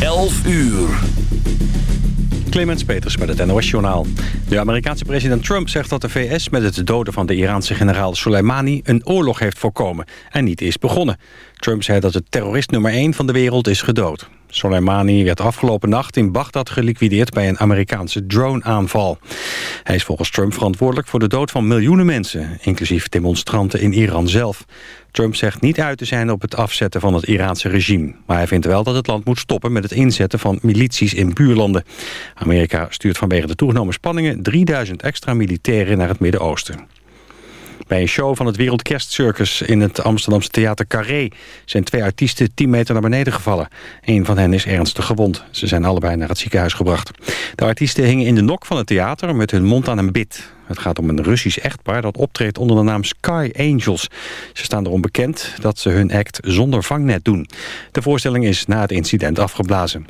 11 uur. Clemens Peters met het NOS-journaal. De Amerikaanse president Trump zegt dat de VS met het doden van de Iraanse generaal Soleimani... een oorlog heeft voorkomen en niet is begonnen. Trump zei dat de terrorist nummer 1 van de wereld is gedood. Soleimani werd afgelopen nacht in Bagdad geliquideerd bij een Amerikaanse drone-aanval. Hij is volgens Trump verantwoordelijk voor de dood van miljoenen mensen... inclusief demonstranten in Iran zelf. Trump zegt niet uit te zijn op het afzetten van het Iraanse regime. Maar hij vindt wel dat het land moet stoppen met het inzetten van milities in buurlanden. Amerika stuurt vanwege de toegenomen spanningen 3000 extra militairen naar het Midden-Oosten. Bij een show van het Wereldkerstcircus in het Amsterdamse theater Carré... zijn twee artiesten 10 meter naar beneden gevallen. Een van hen is ernstig gewond. Ze zijn allebei naar het ziekenhuis gebracht. De artiesten hingen in de nok van het theater met hun mond aan een bit. Het gaat om een Russisch echtpaar dat optreedt onder de naam Sky Angels. Ze staan erom bekend dat ze hun act zonder vangnet doen. De voorstelling is na het incident afgeblazen.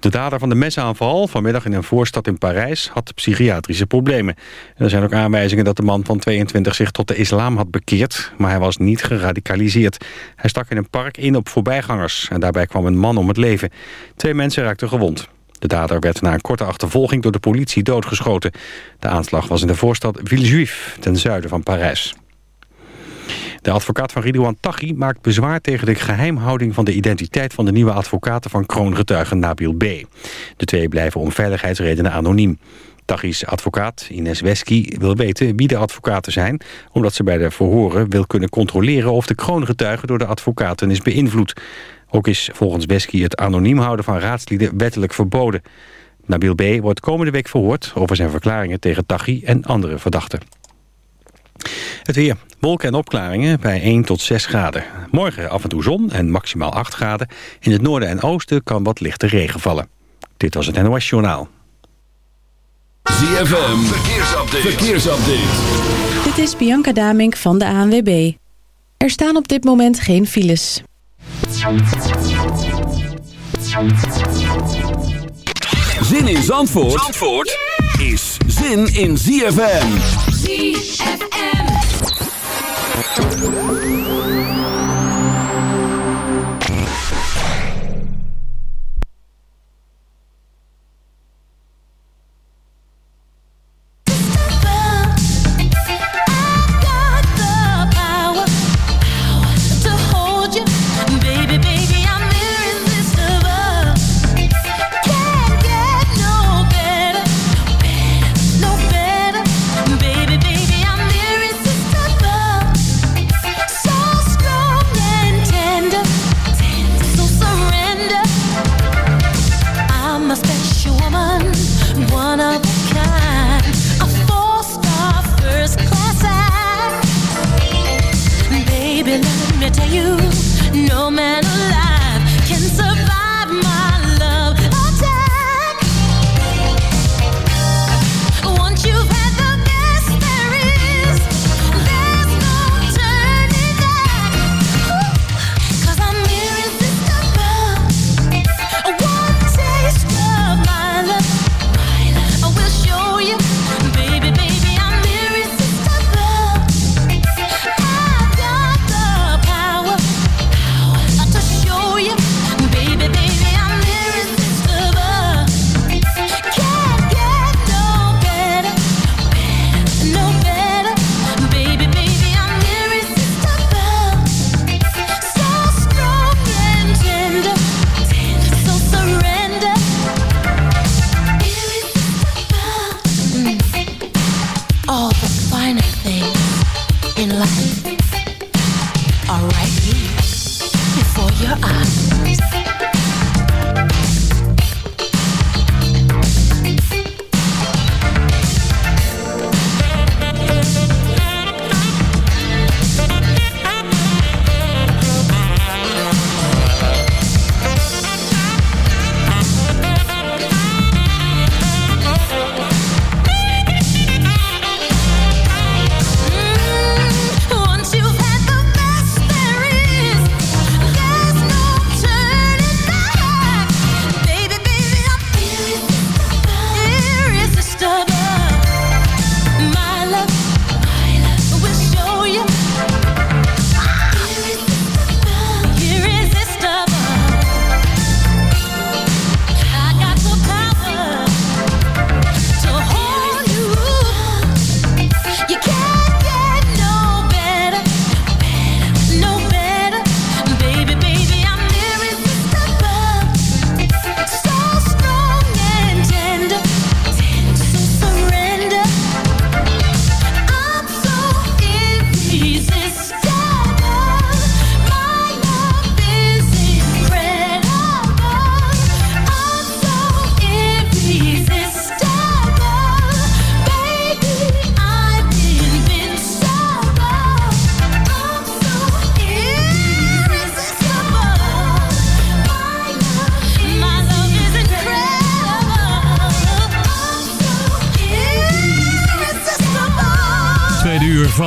De dader van de mesaanval vanmiddag in een voorstad in Parijs had psychiatrische problemen. er zijn ook aanwijzingen dat de man van 22 zich tot de islam had bekeerd, maar hij was niet geradicaliseerd. Hij stak in een park in op voorbijgangers en daarbij kwam een man om het leven. Twee mensen raakten gewond. De dader werd na een korte achtervolging door de politie doodgeschoten. De aanslag was in de voorstad Villejuif, ten zuiden van Parijs. De advocaat van Ridouan Taghi maakt bezwaar tegen de geheimhouding van de identiteit van de nieuwe advocaten van kroongetuige Nabil B. De twee blijven om veiligheidsredenen anoniem. Taghi's advocaat, Ines Wesky, wil weten wie de advocaten zijn... omdat ze bij de verhoren wil kunnen controleren... of de kroongetuige door de advocaten is beïnvloed. Ook is volgens Wesky het anoniem houden van raadslieden wettelijk verboden. Nabil B. wordt komende week verhoord over zijn verklaringen tegen Taghi en andere verdachten. Het weer. Wolken en opklaringen bij 1 tot 6 graden. Morgen af en toe zon en maximaal 8 graden. In het noorden en oosten kan wat lichte regen vallen. Dit was het NOS Journaal. ZFM. Verkeersupdate. Verkeersupdate. Dit is Bianca Damink van de ANWB. Er staan op dit moment geen files. Zin in Zandvoort, Zandvoort is zin in ZFM. ZFM. Thank you.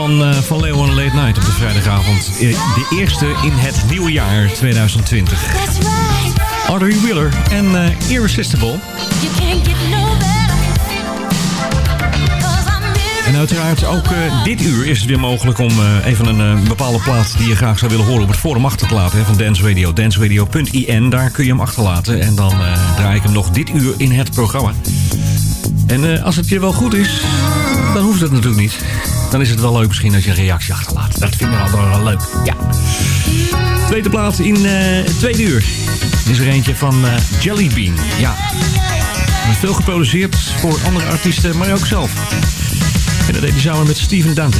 Van, uh, van Leo Late Night op de vrijdagavond. Eh, de eerste in het nieuwe jaar 2020. Audrey Wheeler en uh, Irresistible. En uiteraard ook uh, dit uur is het weer mogelijk om uh, even een uh, bepaalde plaat die je graag zou willen horen op het forum achter te laten hè, van Dance Radio. danceradio.in, daar kun je hem achterlaten. En dan draai ik hem nog dit uur in het programma. En als het je wel goed is, dan hoeft het natuurlijk niet. Dan is het wel leuk misschien als je een reactie achterlaat. Dat vinden we altijd wel leuk. Ja. Tweede plaats in het tweede uur is er eentje van Jelly Bean. Ja. Veel geproduceerd voor andere artiesten, maar ook zelf. En dat deed hij samen met Steven Dante.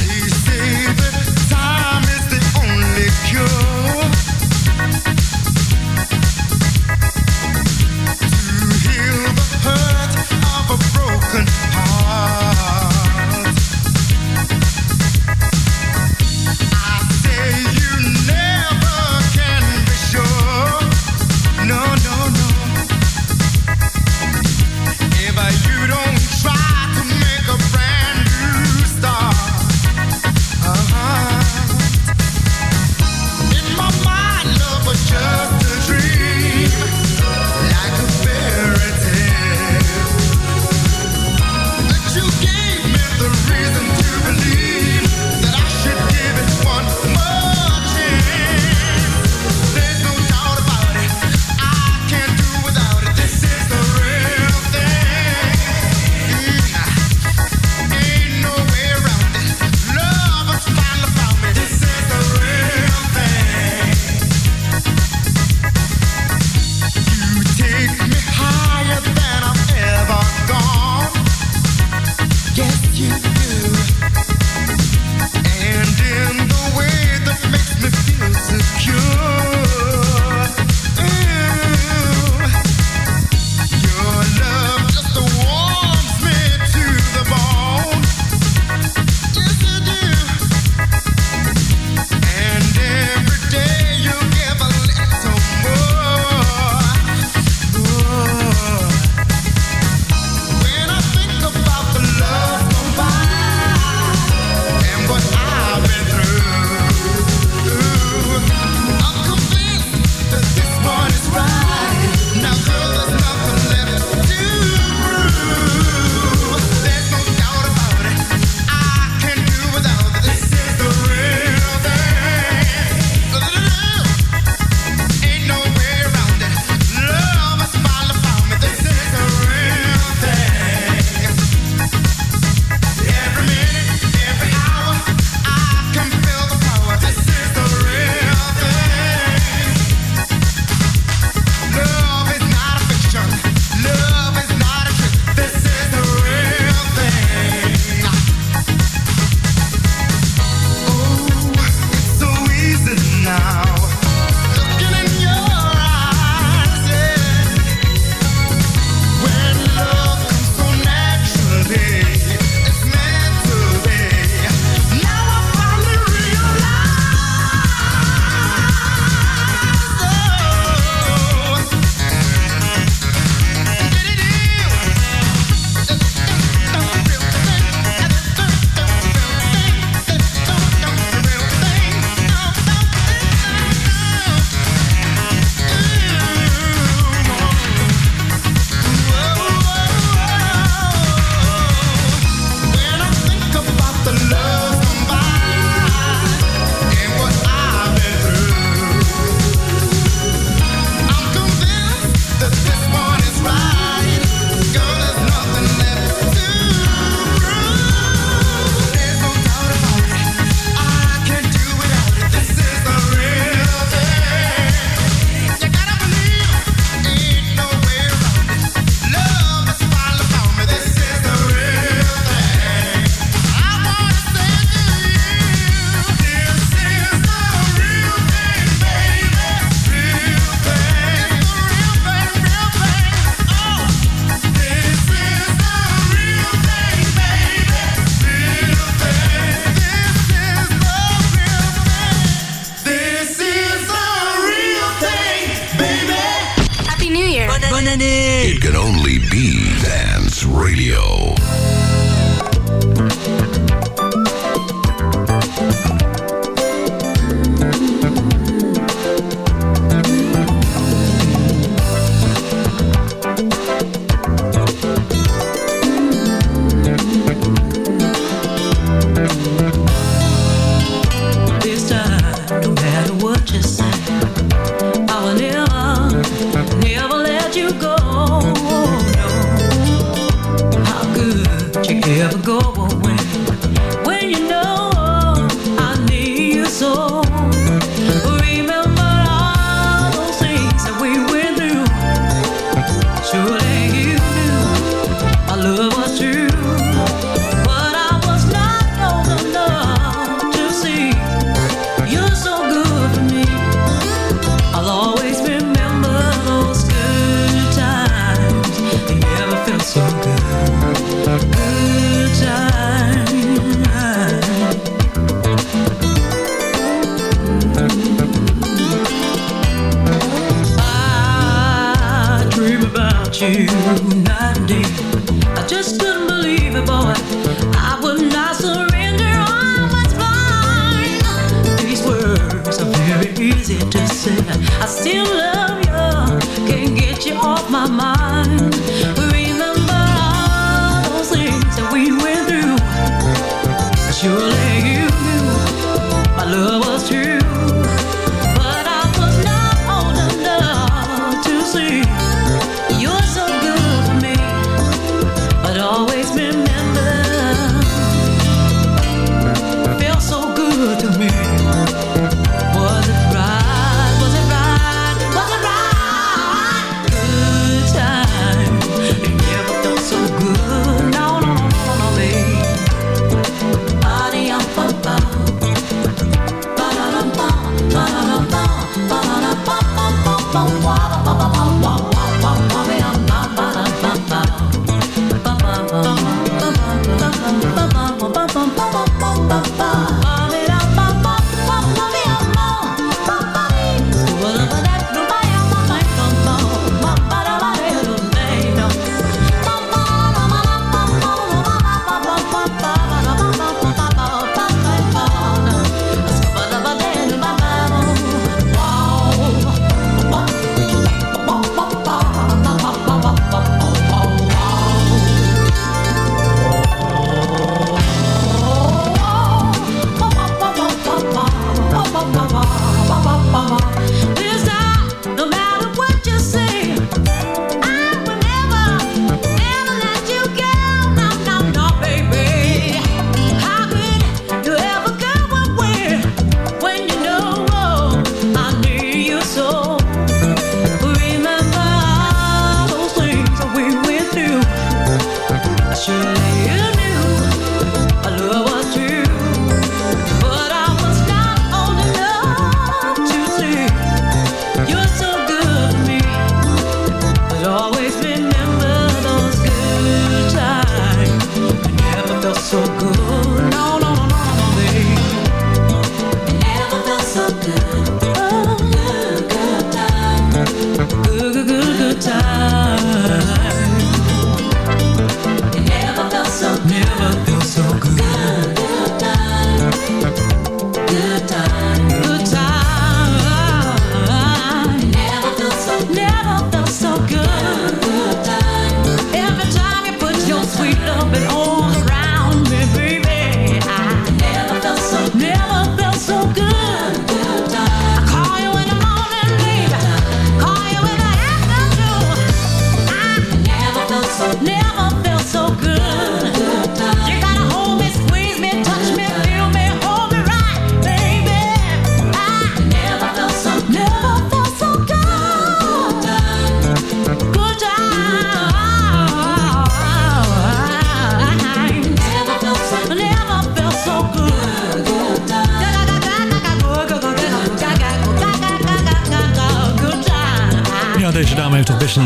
This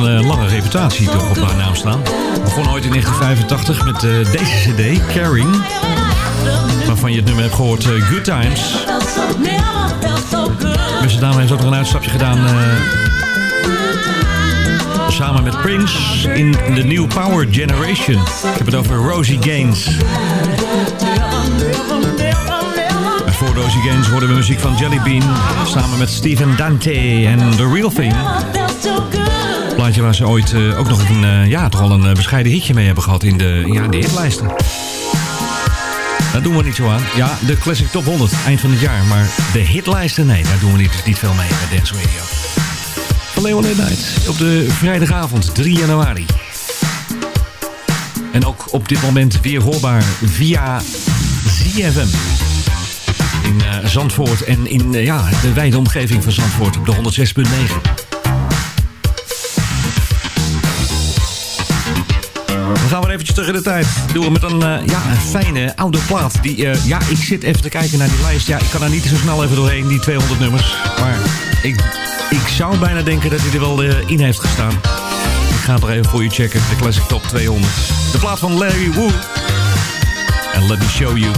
een eh, lange reputatie toch op haar naam staan. Begon ooit in 1985 met eh, deze cd, Caring. Waarvan je het nummer hebt gehoord, eh, Good Times. Deze dame heeft ook nog een uitstapje gedaan... samen met Prince in de New Power Generation. Ik heb het over Rosie Gaines. Voor Rosie Gaines hoorden we muziek van Jelly Bean... samen met Steven Dante en The Real Thing. Plaatje waar ze ooit eh, ook nog een, eh, ja, toch al een eh, bescheiden hitje mee hebben gehad in de, ja, de hitlijsten. Daar doen we niet zo aan. Ja, de Classic Top 100, eind van het jaar. Maar de hitlijsten, nee, daar doen we niet, niet veel mee bij Dance Radio. Van Leon Night op de vrijdagavond 3 januari. En ook op dit moment weer hoorbaar via ZFM. In Zandvoort en in ja, de wijde omgeving van Zandvoort op de 106.9. De tijd. Doen we met een, eh, ja, een fijne oude plaat. Die, eh, ja, ik zit even te kijken naar die lijst. Ja, ik kan er niet zo snel even doorheen, die 200 nummers. Maar ik, ik zou bijna denken dat hij er wel eh, in heeft gestaan. Ik ga het er even voor je checken. De Classic Top 200. De plaat van Larry Wu. En Let Me Show You.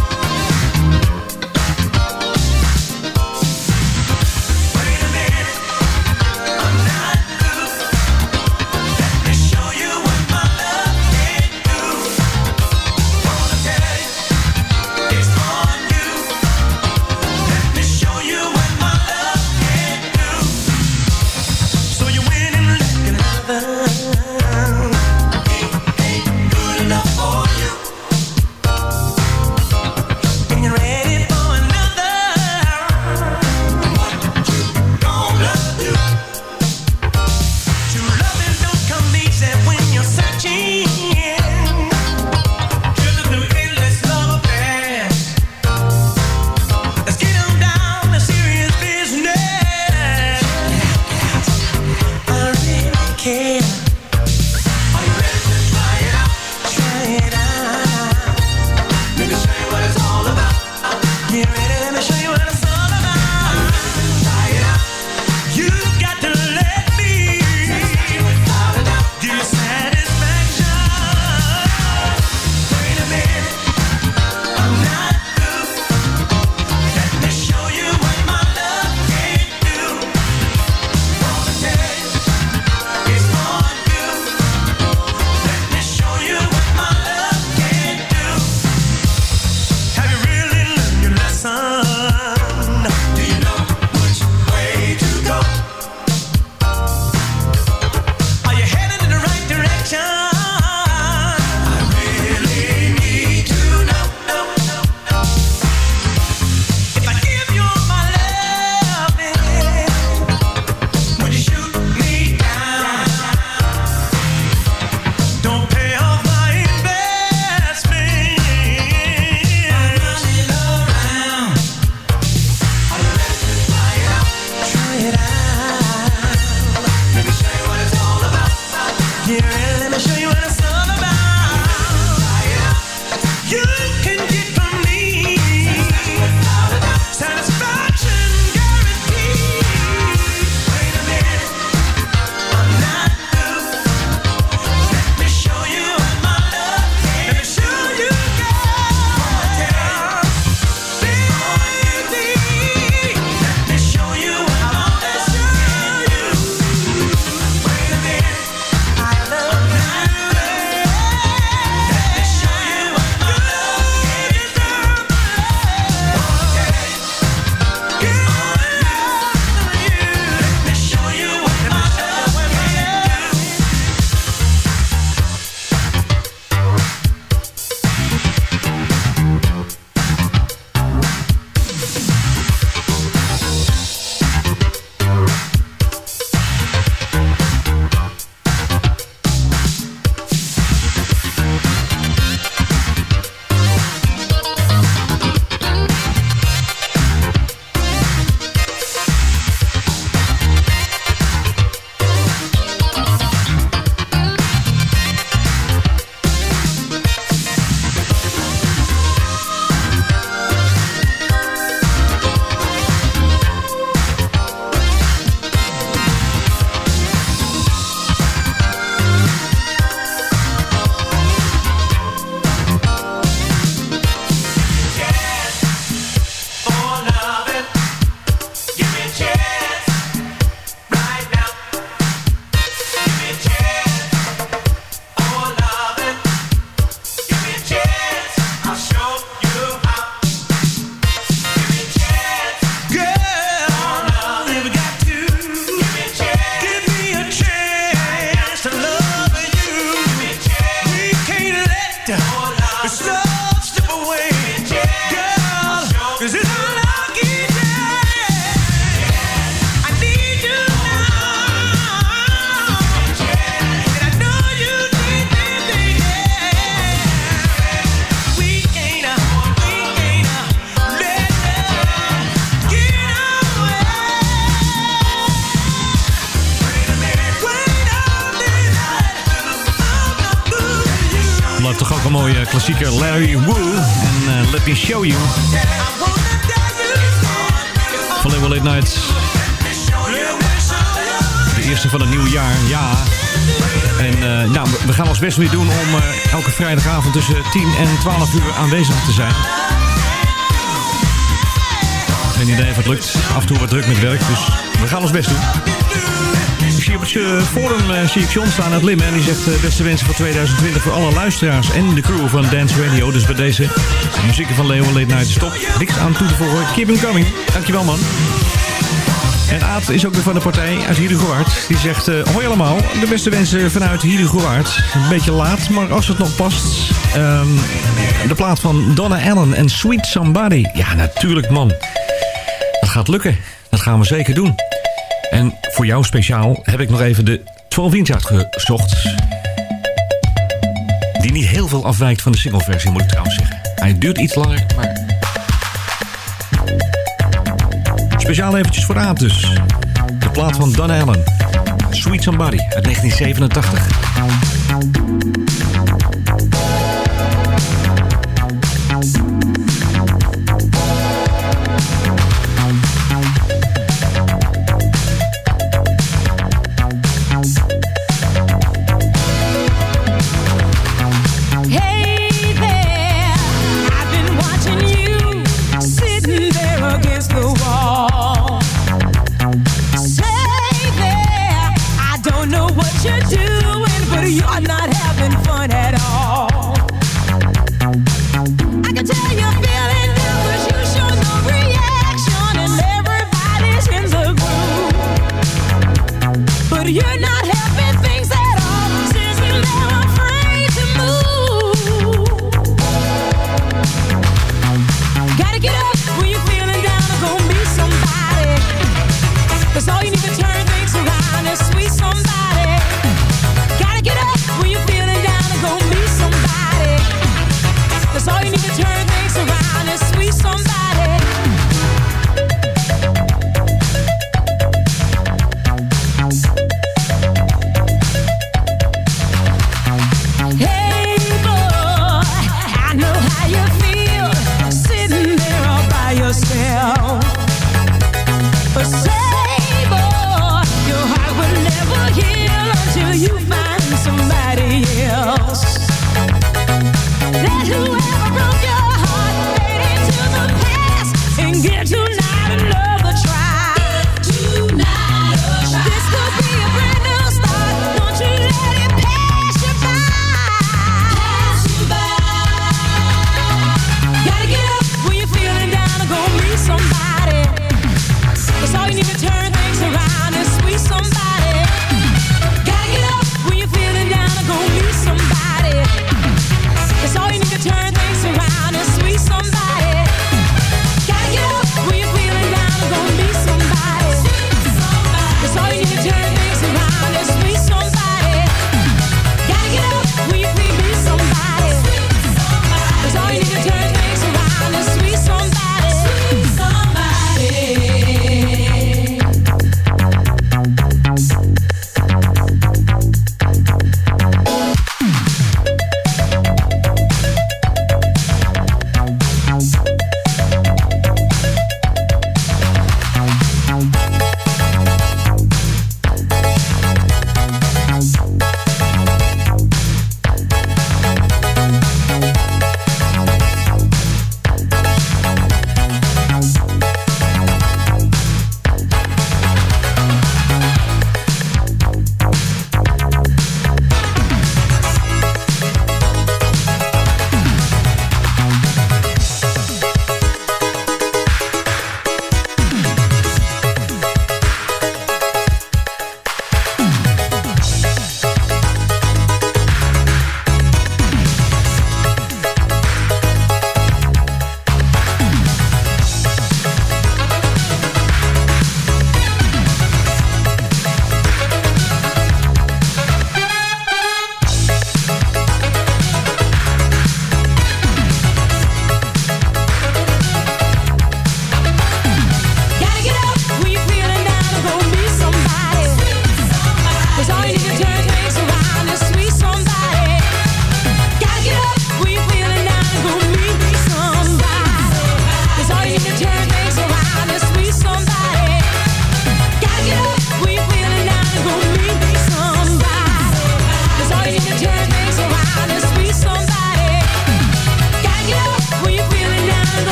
Aanwezig te zijn. Geen idee of het lukt. Af en toe wat druk met werk, dus we gaan ons best doen. Ik zie op het eh, forum eh, zie John staan uit Limmen. En die zegt eh, beste wensen voor 2020 voor alle luisteraars en de crew van Dance Radio. Dus bij deze muziek van Leo Late Night stop. Niks aan toe te voegen. Keep them coming. Dankjewel man. En Aad is ook weer van de partij uit Hiedegowaard. Die zegt, eh, hoi allemaal, de beste wensen vanuit Hiedegowaard. Een beetje laat, maar als het nog past. Ehm, de plaat van Donna Allen en Sweet Somebody. Ja, natuurlijk man. Dat gaat lukken. Dat gaan we zeker doen. En voor jou speciaal heb ik nog even de 12 inch uitgezocht. Die niet heel veel afwijkt van de singleversie, moet ik trouwens zeggen. Hij duurt iets langer, maar... Speciaal eventjes voor Aad dus. De plaat van Don Allen. Sweet Somebody uit 1987.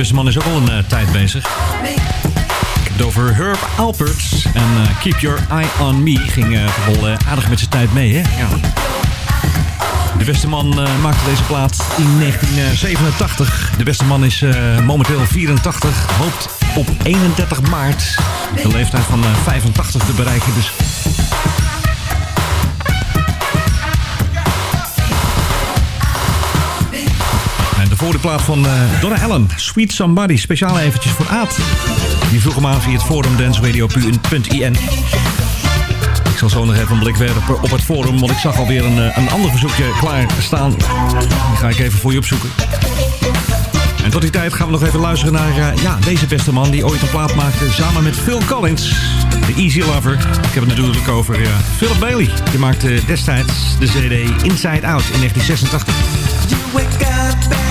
Beste man is ook al een eh, tijd bezig. Ik heb het over Herb Alpert. En eh, Keep Your Eye On Me ging eh, wel aardig met zijn tijd mee, hè? Ja. De beste man maakte deze plaat in 1987. De beste man is momenteel 84. Hoopt op 31 maart de leeftijd van eh, 85 te bereiken. Dus En de plaat van eh, Donna Allen, Sweet Somebody. Speciaal eventjes voor Aad. Die vroeg hem aan via het forum danceradio.in. Ik zal zo nog even een blik werpen op het forum, want ik zag alweer een, eh, een ander verzoekje klaar staan. Die ga ik even voor je opzoeken. En tot die tijd gaan we nog even luisteren naar eh, ja, deze beste man die ooit een plaat maakte samen met Phil Collins. De Easy Lover. Ik heb het natuurlijk over Philip Bailey. Die maakte destijds de CD Inside Out in 1986.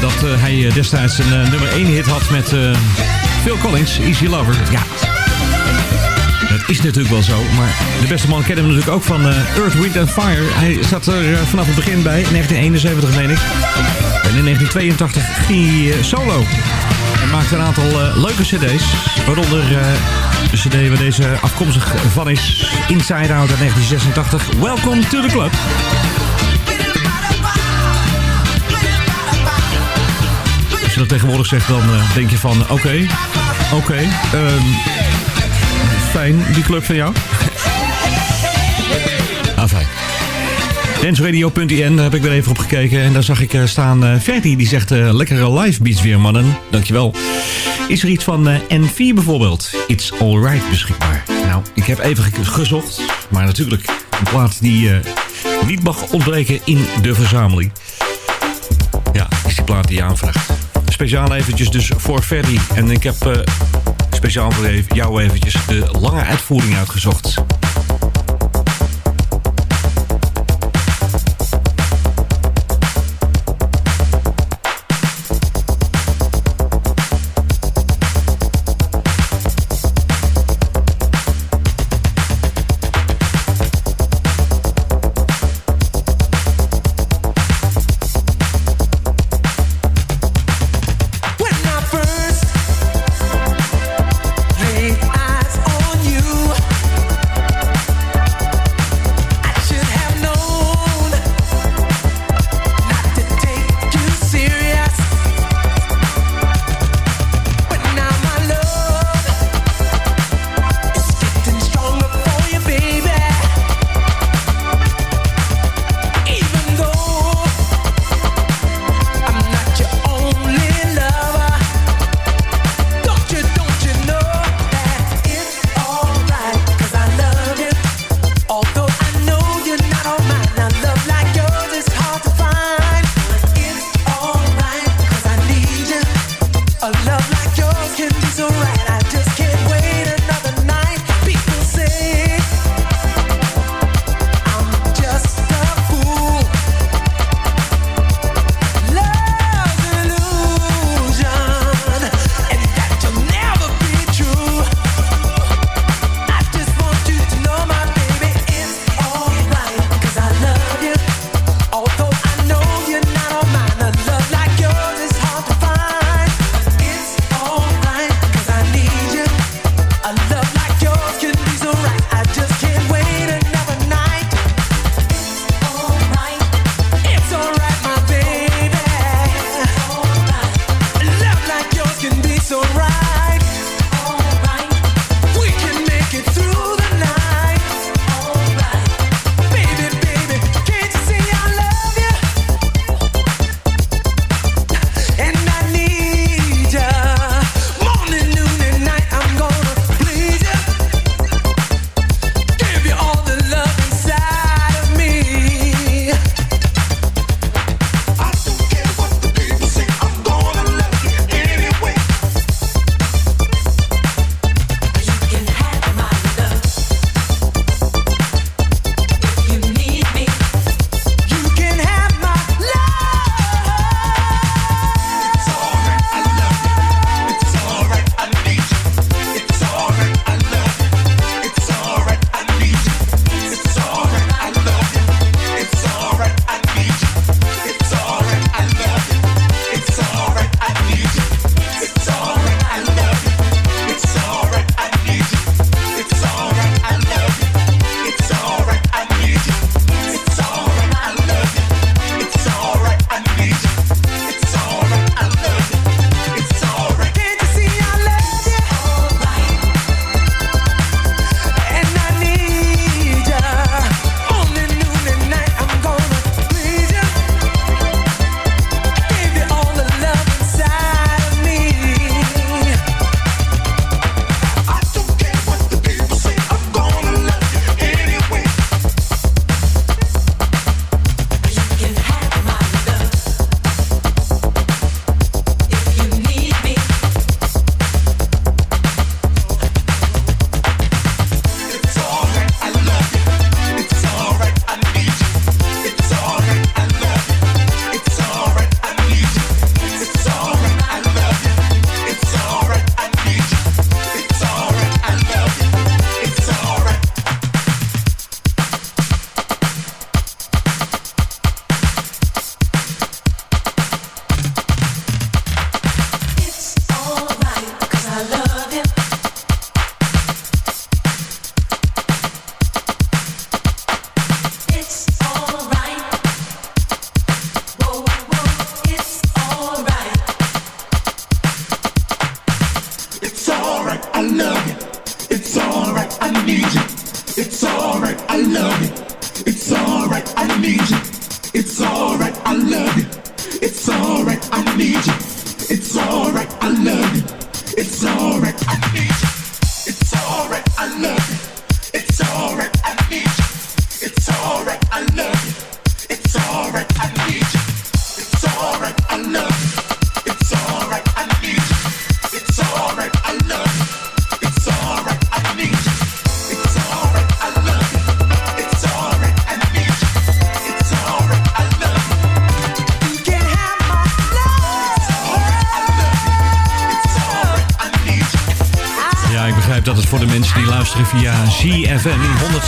Dat eh, hij eh, destijds een eh, nummer 1 hit had met eh, Phil Collins, Easy Lover. Ja. Dat is natuurlijk wel zo, maar de beste man kennen we natuurlijk ook van eh, Earth, Wind and Fire. Hij zat er eh, vanaf het begin bij, 1971 meen ik. En in 1982 ging hij eh, solo. Hij maakte een aantal eh, leuke cd's, waaronder eh, de cd waar deze afkomstig van is, Inside Out uit 1986. Welcome to the club. Je dat tegenwoordig zegt, dan eh, denk je van... Oké, oké, ehm, fijn, die club van jou. ah, fijn. Danceradio.in, daar heb ik weer even op gekeken. En daar zag ik eh, staan eh Ferdy, die zegt... eh, lekkere live beats weer, mannen. Dankjewel. Is er iets van eh, N4 bijvoorbeeld? It's Alright beschikbaar. Nou, ik heb even ge- gezocht. Maar natuurlijk, een plaat die niet mag ontbreken in de verzameling. Ja, is die plaat die je aanvraagt. Speciaal eventjes dus voor Ferdy. En ik heb eh, speciaal voor jou eventjes de lange uitvoering uitgezocht.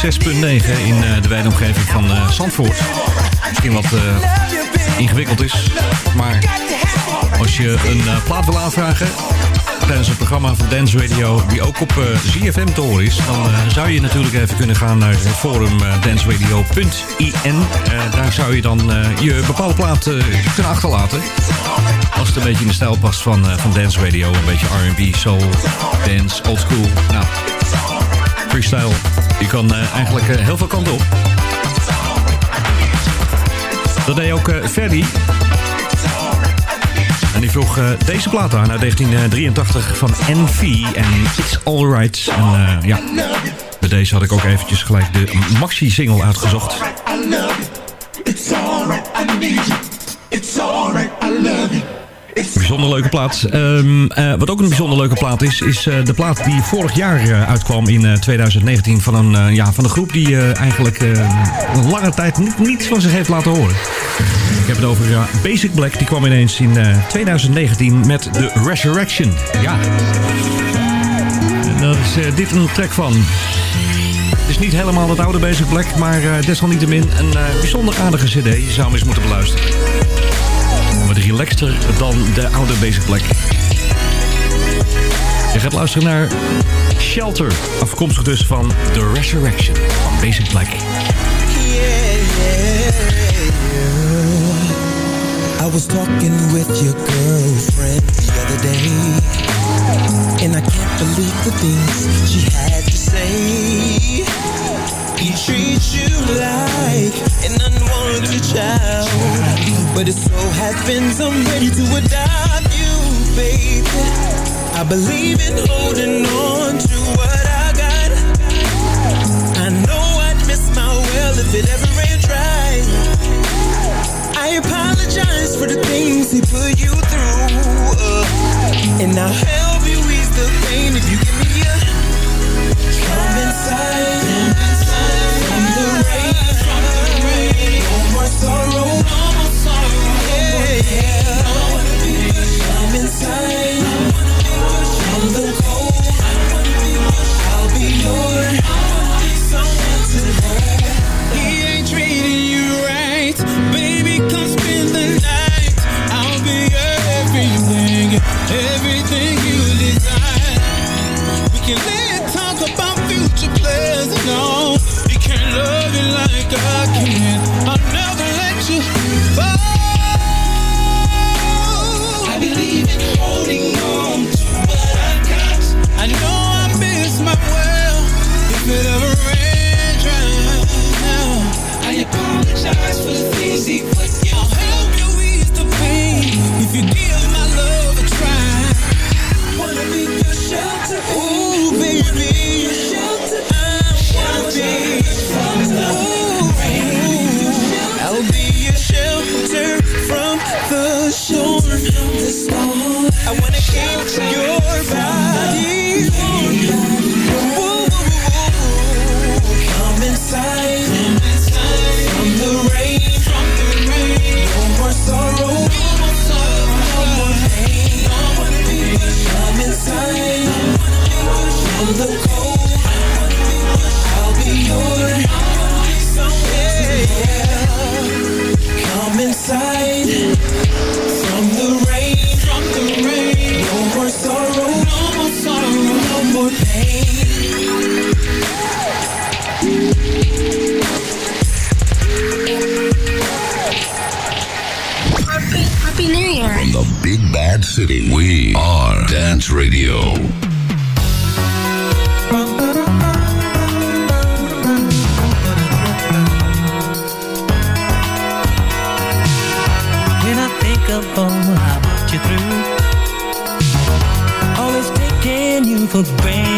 106.9 in eh, de wijde omgeving van eh, Zandvoort misschien wat eh, ingewikkeld is. Maar als je een eh, plaat wil aanvragen tijdens het programma van Dance Radio, die ook op eh, ZFM te horen is, dan eh, zou je natuurlijk even kunnen gaan naar het forum eh, danceradio.in. Eh, daar zou je dan eh, je bepaalde plaat eh, kunnen achterlaten. Als het een beetje in de stijl past van, eh, van Dance Radio. Een beetje R&B, soul, dance, old school. Nou, freestyle. Je kan eh, eigenlijk eh, heel veel kanten op. Dat deed ook eh, Ferdy. En die vroeg deze plaat aan uit 1983 van NV en It's Alright. En ja, bij deze had ik ook eventjes gelijk de maxi-single uitgezocht. Bijzonder leuke plaat. Ehm, eh, wat ook een bijzonder leuke plaat is, is eh, de plaat die vorig jaar eh, uitkwam in eh, 2019 van een, ja, van een groep die eigenlijk een lange tijd niet, niets van zich heeft laten horen. Ik heb het over Basic Black, die kwam ineens in eh, 2019 met The Resurrection. Ja. En daar is dit een track van. Het is niet helemaal het oude Basic Black, maar desalniettemin een bijzonder aardige cd. Je zou hem eens moeten beluisteren. Relaxter dan de oude Basic Black. Je gaat luisteren naar Shelter. Afkomstig dus van The Resurrection van Basic Black. I was talking with your girlfriend the other day, and I can't believe the things she had to say. He treats you like an unwanted child, but it so happens I'm ready to adopt you, baby. I believe in holding on to what I got. I know I'd miss my well if it ever ran dry. I apologize for the things he put you through. uh, and I'll help you ease the pain if you give me a come inside sorrow. No more sorrow. Yeah. No more pain. I'm inside. could bring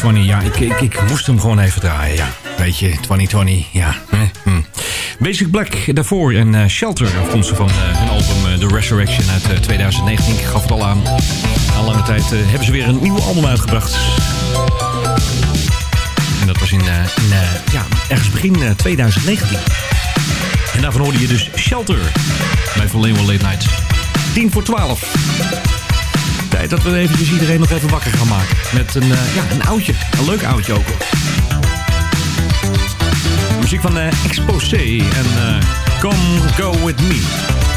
2020, ja, ik, ik, moest hem gewoon even draaien, ja. Weet je, 2020, ja. Hm. Basic Black daarvoor en uh, Shelter, afkomstig van uh, hun album eh, The Resurrection uit 2019. Ik gaf het al aan. Na lange tijd hebben ze weer een nieuw album uitgebracht. En dat was in, ja, ergens begin 2019. En daarvan hoorde je dus Shelter bij Volleyball Late Night. 10 voor 12 dat we eventjes iedereen nog even wakker gaan maken. Met een, uh, ja, een oudje. Een leuk oudje ook. Muziek van eh, Exposé en eh, Come Go With Me.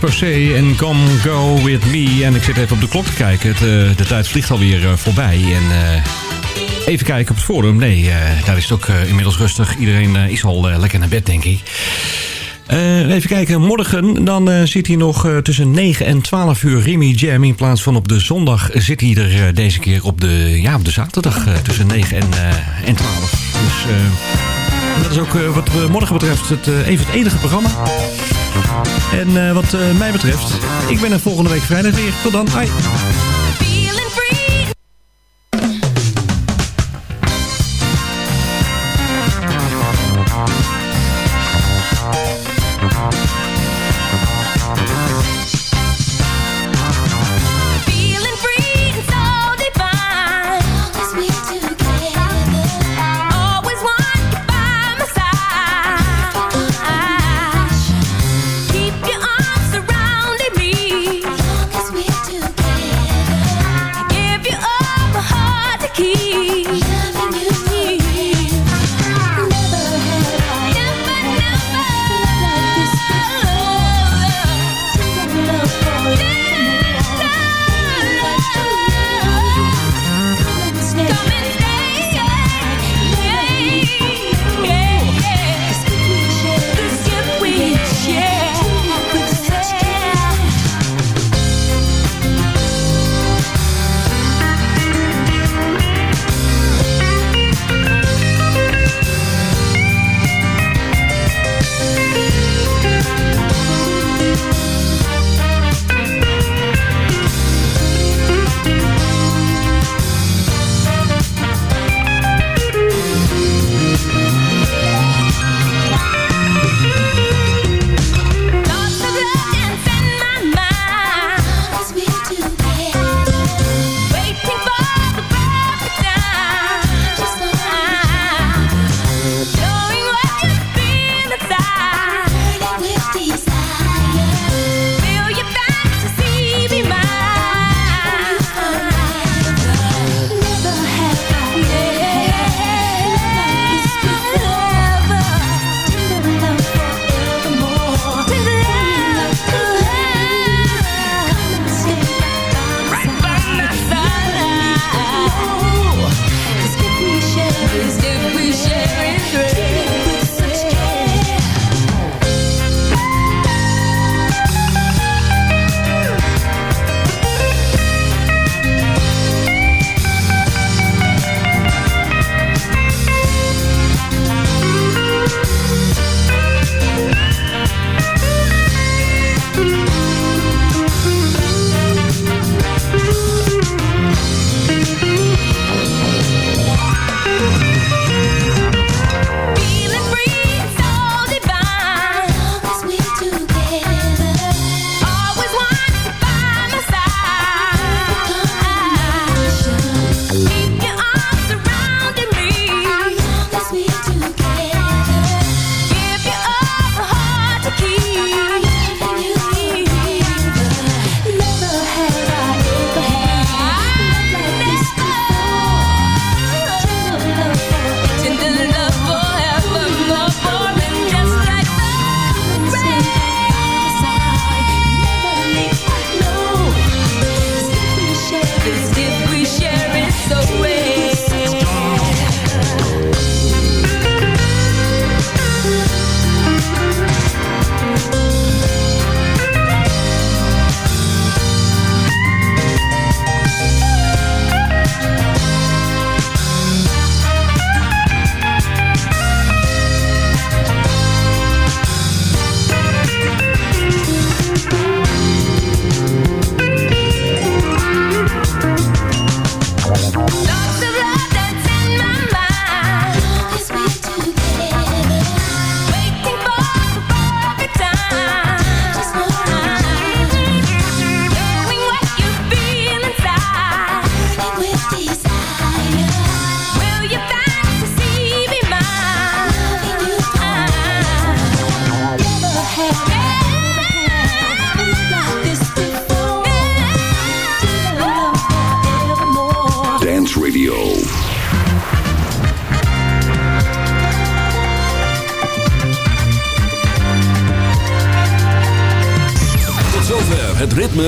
Van Exposé en Come Go With Me. En ik zit even op de klok te kijken. Het, eh, de tijd vliegt alweer eh, voorbij. En eh, even kijken op het forum. Nee, daar is het ook inmiddels rustig. Iedereen is al lekker naar bed, denk ik. Even kijken, morgen dan zit hij nog tussen 9 en 12 uur Remy Jam. In plaats van op de zondag zit hij er deze keer op de, ja, op de zaterdag tussen 9 en, en 12. Dus dat is ook wat morgen betreft het, even het enige programma. En eh, wat eh, mij betreft, ik ben er volgende week vrijdag weer. Tot dan.